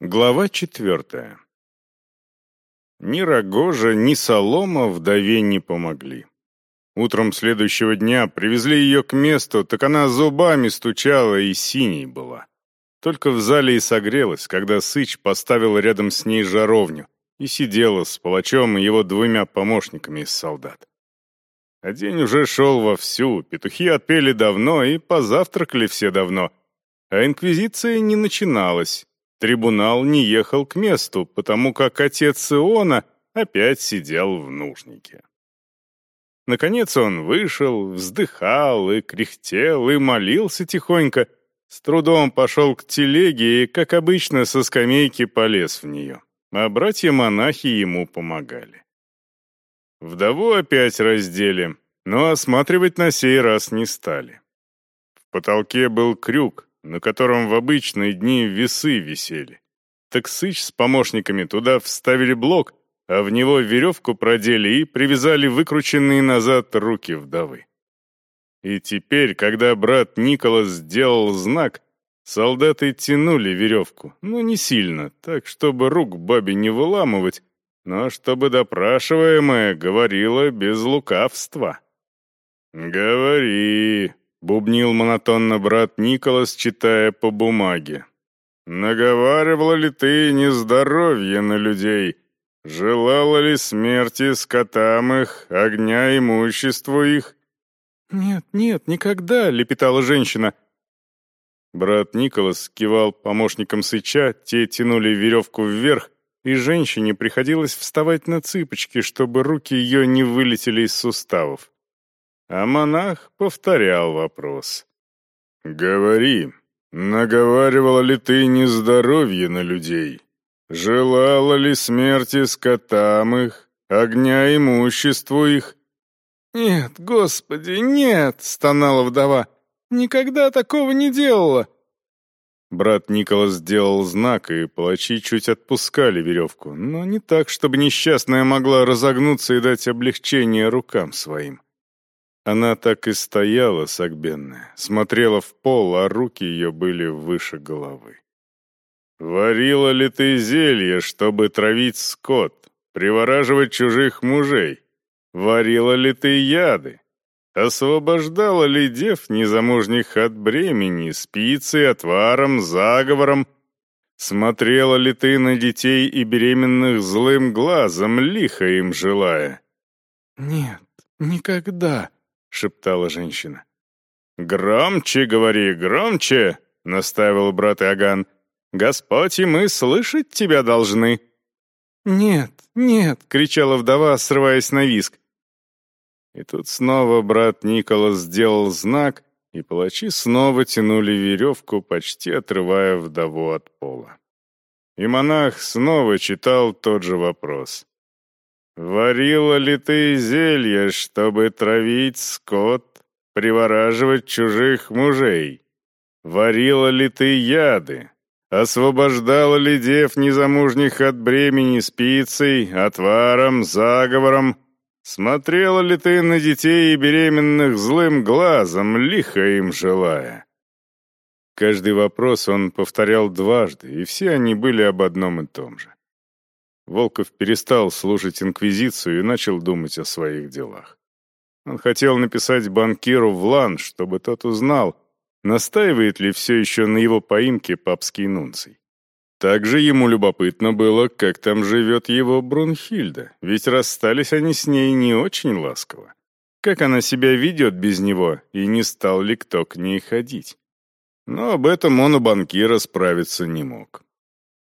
Глава четвертая. Ни рогожа, ни солома вдове не помогли. Утром следующего дня привезли ее к месту, так она зубами стучала и синей была. Только в зале и согрелась, когда Сыч поставил рядом с ней жаровню и сидела с палачом и его двумя помощниками из солдат. А день уже шел вовсю, петухи отпели давно и позавтракали все давно, а инквизиция не начиналась, Трибунал не ехал к месту, потому как отец Иона опять сидел в нужнике. Наконец он вышел, вздыхал и кряхтел, и молился тихонько, с трудом пошел к телеге и, как обычно, со скамейки полез в нее, а братья-монахи ему помогали. Вдову опять раздели, но осматривать на сей раз не стали. В потолке был крюк, на котором в обычные дни весы висели. Так Сыч с помощниками туда вставили блок, а в него веревку продели и привязали выкрученные назад руки вдовы. И теперь, когда брат Николас сделал знак, солдаты тянули веревку, но не сильно, так, чтобы рук бабе не выламывать, но чтобы допрашиваемая говорила без лукавства. «Говори», — бубнил монотонно брат Николас, читая по бумаге. «Наговаривала ли ты нездоровье на людей? Желала ли смерти скотам их, огня имуществу их?» «Нет, нет, никогда», — лепетала женщина. Брат Николас кивал помощникам Сыча, те тянули веревку вверх, и женщине приходилось вставать на цыпочки, чтобы руки ее не вылетели из суставов. А монах повторял вопрос. «Говори, наговаривала ли ты нездоровье на людей? Желала ли смерти скотам их, огня имуществу их?» «Нет, Господи, нет!» — стонала вдова. «Никогда такого не делала!» Брат Николас сделал знак, и палачи чуть отпускали веревку, но не так, чтобы несчастная могла разогнуться и дать облегчение рукам своим. Она так и стояла, согбенная, смотрела в пол, а руки ее были выше головы. «Варила ли ты зелье, чтобы травить скот, привораживать чужих мужей? Варила ли ты яды? Освобождала ли дев незамужних от бремени, спицей, отваром, заговором? Смотрела ли ты на детей и беременных злым глазом, лихо им желая?» «Нет, никогда», — шептала женщина. «Громче говори, громче!» — настаивал брат Иоганн. «Господь и мы слышать тебя должны». «Нет, нет!» — кричала вдова, срываясь на виск. И тут снова брат Николас сделал знак, и палачи снова тянули веревку, почти отрывая вдову от пола. И монах снова читал тот же вопрос. Варила ли ты зелье, чтобы травить скот, привораживать чужих мужей? Варила ли ты яды? Освобождала ли дев незамужних от бремени спицей, отваром, заговором? Смотрела ли ты на детей и беременных злым глазом, лихо им желая? Каждый вопрос он повторял дважды, и все они были об одном и том же. Волков перестал слушать инквизицию и начал думать о своих делах. Он хотел написать банкиру в Лан, чтобы тот узнал, настаивает ли все еще на его поимке папский нунций. Также ему любопытно было, как там живет его Брунхильда, ведь расстались они с ней не очень ласково. Как она себя ведет без него, и не стал ли кто к ней ходить. Но об этом он у банкира справиться не мог.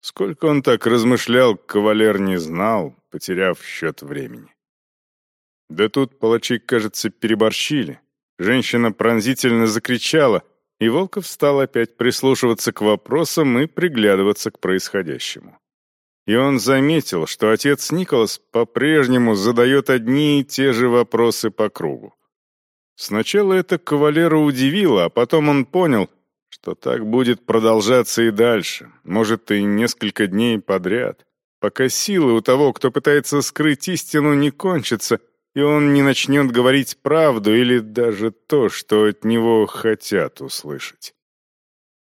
Сколько он так размышлял, кавалер не знал, потеряв счет времени. Да тут палачи, кажется, переборщили. Женщина пронзительно закричала, и Волков стал опять прислушиваться к вопросам и приглядываться к происходящему. И он заметил, что отец Николас по-прежнему задает одни и те же вопросы по кругу. Сначала это кавалера удивило, а потом он понял — что так будет продолжаться и дальше, может, и несколько дней подряд, пока силы у того, кто пытается скрыть истину, не кончатся, и он не начнет говорить правду или даже то, что от него хотят услышать.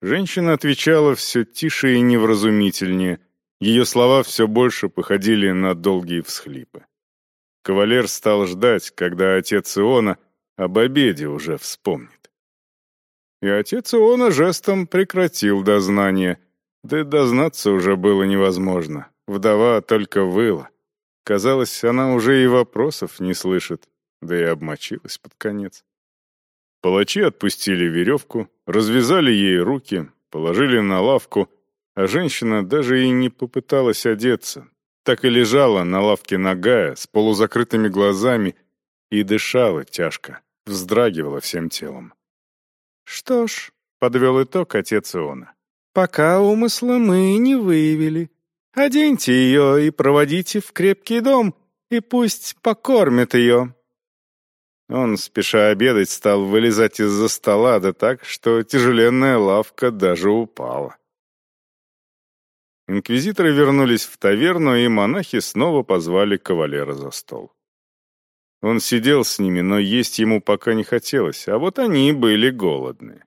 Женщина отвечала все тише и невразумительнее. Ее слова все больше походили на долгие всхлипы. Кавалер стал ждать, когда отец Иона об обеде уже вспомнит. И отец Иона жестом прекратил дознание, да и дознаться уже было невозможно. Вдова только выла. Казалось, она уже и вопросов не слышит, да и обмочилась под конец. Палачи отпустили веревку, развязали ей руки, положили на лавку, а женщина даже и не попыталась одеться. Так и лежала на лавке ногая, с полузакрытыми глазами, и дышала тяжко, вздрагивала всем телом. «Что ж», — подвел итог отец Иона, — «пока умысла мы не выявили. Оденьте ее и проводите в крепкий дом, и пусть покормят ее, он, спеша обедать, стал вылезать из-за стола, да так, что тяжеленная лавка даже упала. Инквизиторы вернулись в таверну, и монахи снова позвали кавалера за стол. Он сидел с ними, но есть ему пока не хотелось, а вот они были голодны.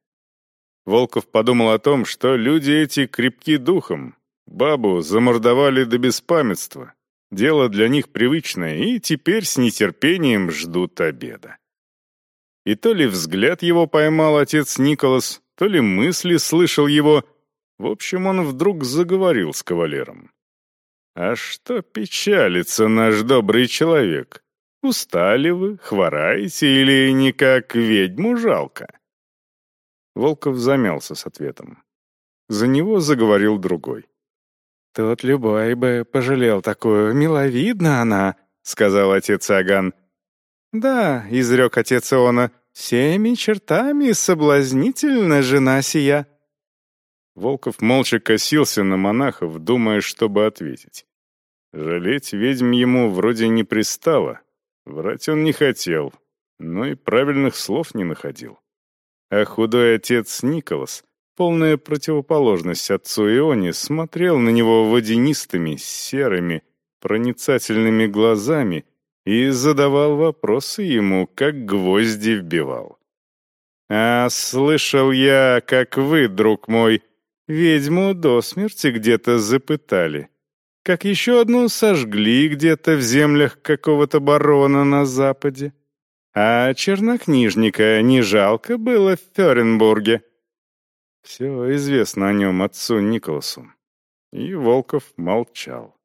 Волков подумал о том, что люди эти крепки духом, бабу замордовали до беспамятства, Дело для них привычное, и теперь с нетерпением ждут обеда. И то ли взгляд его поймал отец Николас, то ли мысли слышал его. В общем, он вдруг заговорил с кавалером. «А что печалится наш добрый человек? Устали вы, хвораете или никак ведьму жалко?» Волков замялся с ответом. За него заговорил другой. «Тут любой бы пожалел такую, миловидна она», — сказал отец Аган. «Да», — изрек отец Иона, — «всеми чертами соблазнительна жена сия». Волков молча косился на монахов, думая, чтобы ответить. Жалеть ведьм ему вроде не пристало, врать он не хотел, но и правильных слов не находил. А худой отец Николас полная противоположность отцу Ионе, смотрел на него водянистыми, серыми, проницательными глазами и задавал вопросы ему, как гвозди вбивал. «А слышал я, как вы, друг мой, ведьму до смерти где-то запытали, как еще одну сожгли где-то в землях какого-то барона на западе. А чернокнижника не жалко было в Ференбурге?» Все известно о нем отцу Николасу. И Волков молчал.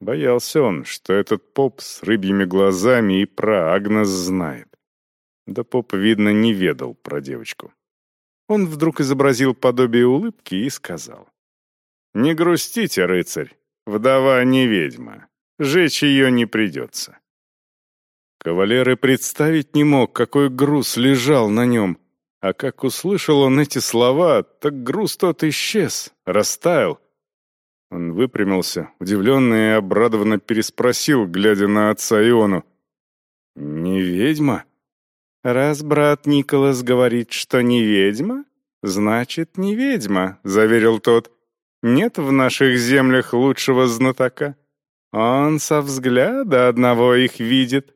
Боялся он, что этот поп с рыбьими глазами и про Агнес знает. Да поп, видно, не ведал про девочку. Он вдруг изобразил подобие улыбки и сказал. «Не грустите, рыцарь, вдова не ведьма. Жечь ее не придется». Кавалер и представить не мог, какой груз лежал на нем, а как услышал он эти слова, так груз тот исчез, растаял. Он выпрямился, удивленный и обрадованно переспросил, глядя на отца Иону. «Не ведьма?» «Раз брат Николас говорит, что не ведьма, значит, не ведьма», — заверил тот. «Нет в наших землях лучшего знатока. Он со взгляда одного их видит».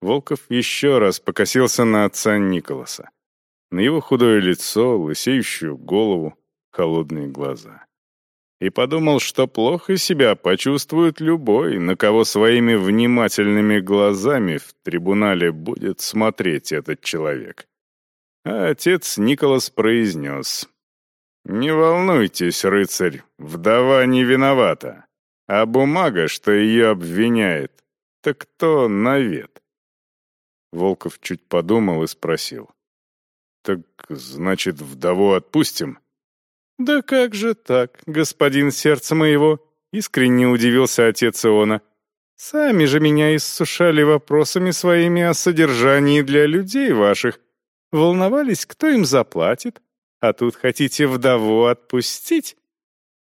Волков еще раз покосился на отца Николаса на его худое лицо, лысеющую голову, холодные глаза. И подумал, что плохо себя почувствует любой, на кого своими внимательными глазами в трибунале будет смотреть этот человек. А отец Николас произнес. «Не волнуйтесь, рыцарь, вдова не виновата, а бумага, что ее обвиняет, так кто навет?» Волков чуть подумал и спросил. «Так, значит, вдову отпустим?» «Да как же так, господин сердце моего?» — искренне удивился отец Иона. «Сами же меня иссушали вопросами своими о содержании для людей ваших. Волновались, кто им заплатит, а тут хотите вдову отпустить?»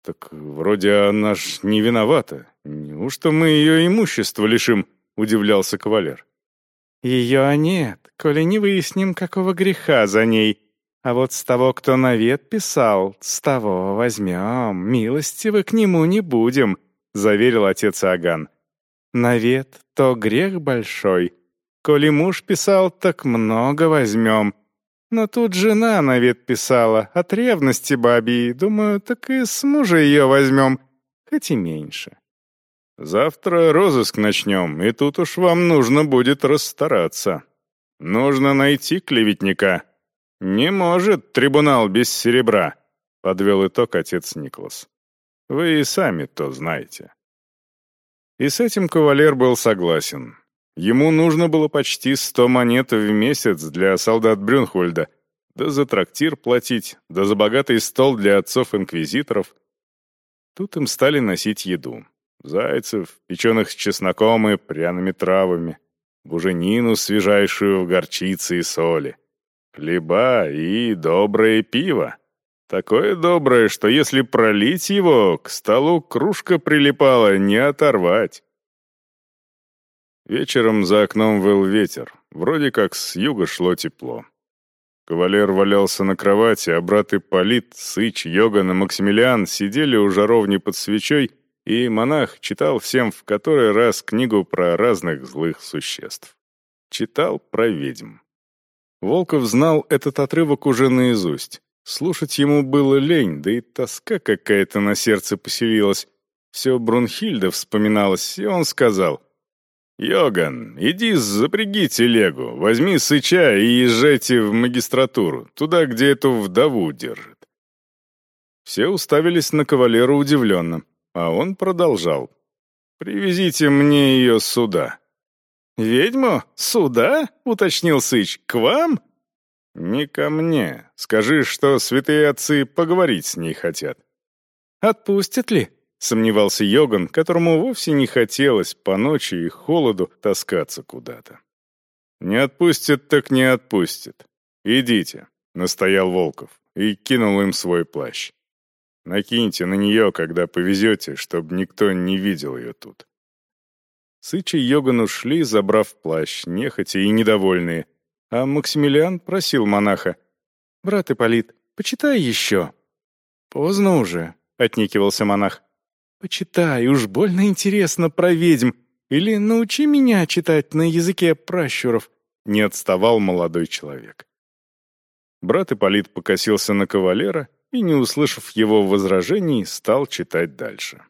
«Так вроде она ж не виновата. Неужто мы ее имущество лишим?» — удивлялся кавалер. Ее нет, коли не выясним, какого греха за ней. А вот с того, кто навет писал, с того возьмем, милостивы к нему не будем», — заверил отец Аган. «Навет — то грех большой. Коли муж писал, так много возьмем. Но тут жена навет писала, от ревности бабьей. Думаю, так и с мужа ее возьмем, хоть и меньше. Завтра розыск начнем, и тут уж вам нужно будет расстараться. Нужно найти клеветника. Не может трибунал без серебра, подвел итог отец Николас. Вы и сами то знаете. И с этим кавалер был согласен. Ему нужно было почти сто монет в месяц для солдат Брюнхвальда, да за трактир платить, да за богатый стол для отцов-инквизиторов. Тут им стали носить еду. Зайцев, печеных с чесноком и пряными травами, буженину свежайшую в горчице и соли, хлеба и доброе пиво. Такое доброе, что если пролить его, к столу кружка прилипала, не оторвать. Вечером за окном выл ветер. Вроде как с юга шло тепло. Кавалер валялся на кровати, а брат Ипполит, Сыч, Йоган и Максимилиан сидели у жаровни под свечой, и монах читал всем в который раз книгу про разных злых существ. Читал про ведьм. Волков знал этот отрывок уже наизусть. Слушать ему было лень, да и тоска какая-то на сердце поселилась. Все Брунхильда вспоминалось, и он сказал — «Йоган, иди запряги телегу, возьми сыча и езжайте в магистратуру, туда, где эту вдову держит». Все уставились на кавалера удивленно, а он продолжал. «Привезите мне ее сюда». «Ведьму? Сюда?» — уточнил Сыч. «К вам?» «Не ко мне. Скажи, что святые отцы поговорить с ней хотят». «Отпустят ли?» Сомневался Йоган, которому вовсе не хотелось по ночи и холоду таскаться куда-то. «Не отпустит, так не отпустит. Идите», — настоял Волков и кинул им свой плащ. «Накиньте на нее, когда повезете, чтобы никто не видел ее тут». Сыч и Йоган ушли, забрав плащ, нехотя и недовольные, а Максимилиан просил монаха, «Брат Ипполит, почитай еще». «Поздно уже», — отнекивался монах. «Почитай, уж больно интересно про ведьм. Или научи меня читать на языке пращуров», — не отставал молодой человек. Брат Ипполит покосился на кавалера и, не услышав его возражений, стал читать дальше.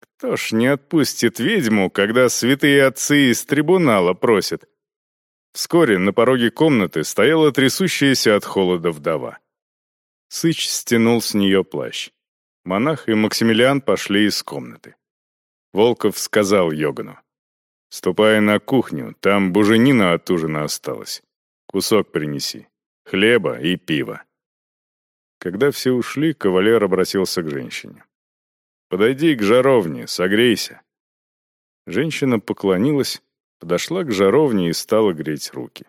«Кто ж не отпустит ведьму, когда святые отцы из трибунала просят?» Вскоре на пороге комнаты стояла трясущаяся от холода вдова. Сыч стянул с нее плащ. Монах и Максимилиан пошли из комнаты. Волков сказал Йогану. «Ступай на кухню, там буженина от ужина осталась. Кусок принеси. Хлеба и пива». Когда все ушли, кавалер обратился к женщине. «Подойди к жаровне, согрейся». Женщина поклонилась, подошла к жаровне и стала греть руки.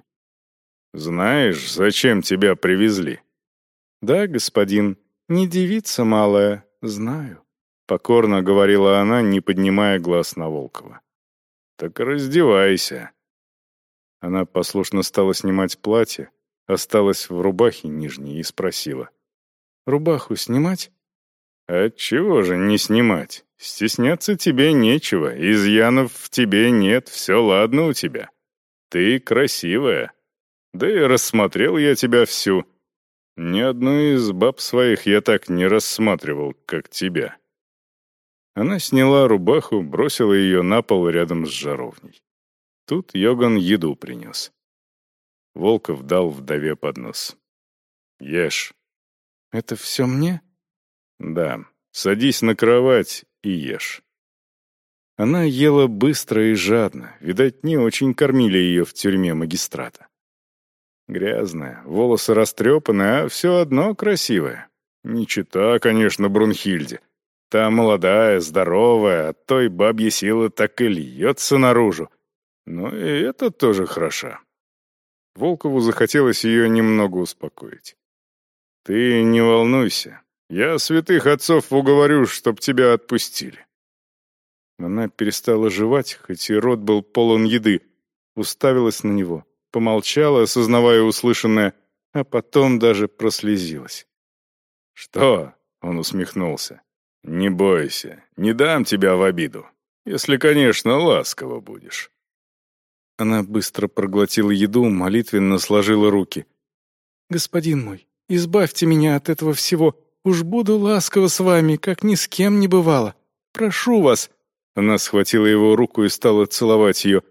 «Знаешь, зачем тебя привезли?» «Да, господин, не девица малая, «Знаю», — покорно говорила она, не поднимая глаз на Волкова. «Так раздевайся». Она послушно стала снимать платье, осталась в рубахе нижней и спросила. «Рубаху снимать?» «Отчего же не снимать? Стесняться тебе нечего, изъянов в тебе нет, все ладно у тебя. Ты красивая. Да и рассмотрел я тебя всю. Ни одну из баб своих я так не рассматривал, как тебя». Она сняла рубаху, бросила ее на пол рядом с жаровней. Тут Йоган еду принес. Волков дал вдове поднос. «Ешь». «Это все мне?» «Да. Садись на кровать и ешь». Она ела быстро и жадно. Видать, не очень кормили ее в тюрьме магистрата. Грязная, волосы растрепаны, а все одно красивая. Не чита, конечно, Брунхильде. Та молодая, здоровая, от той бабья сила так и льется наружу. Но и это тоже хороша. Волкову захотелось ее немного успокоить. «Ты не волнуйся. Я святых отцов уговорю, чтоб тебя отпустили». Она перестала жевать, хоть и рот был полон еды, уставилась на него помолчала, осознавая услышанное, а потом даже прослезилась. «Что?» — он усмехнулся. «Не бойся, не дам тебя в обиду, если, конечно, ласково будешь». Она быстро проглотила еду, молитвенно сложила руки. «Господин мой, избавьте меня от этого всего. Уж буду ласкова с вами, как ни с кем не бывало. Прошу вас». Она схватила его руку и стала целовать ее.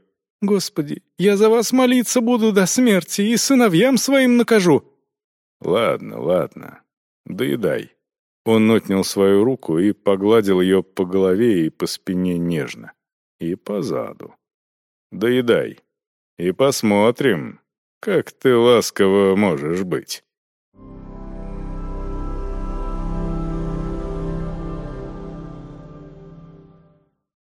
«Господи, я за вас молиться буду до смерти и сыновьям своим накажу». «Ладно, ладно, доедай». Он отнял свою руку и погладил ее по голове и по спине нежно. И по заду. Доедай. И посмотрим, как ты ласково можешь быть.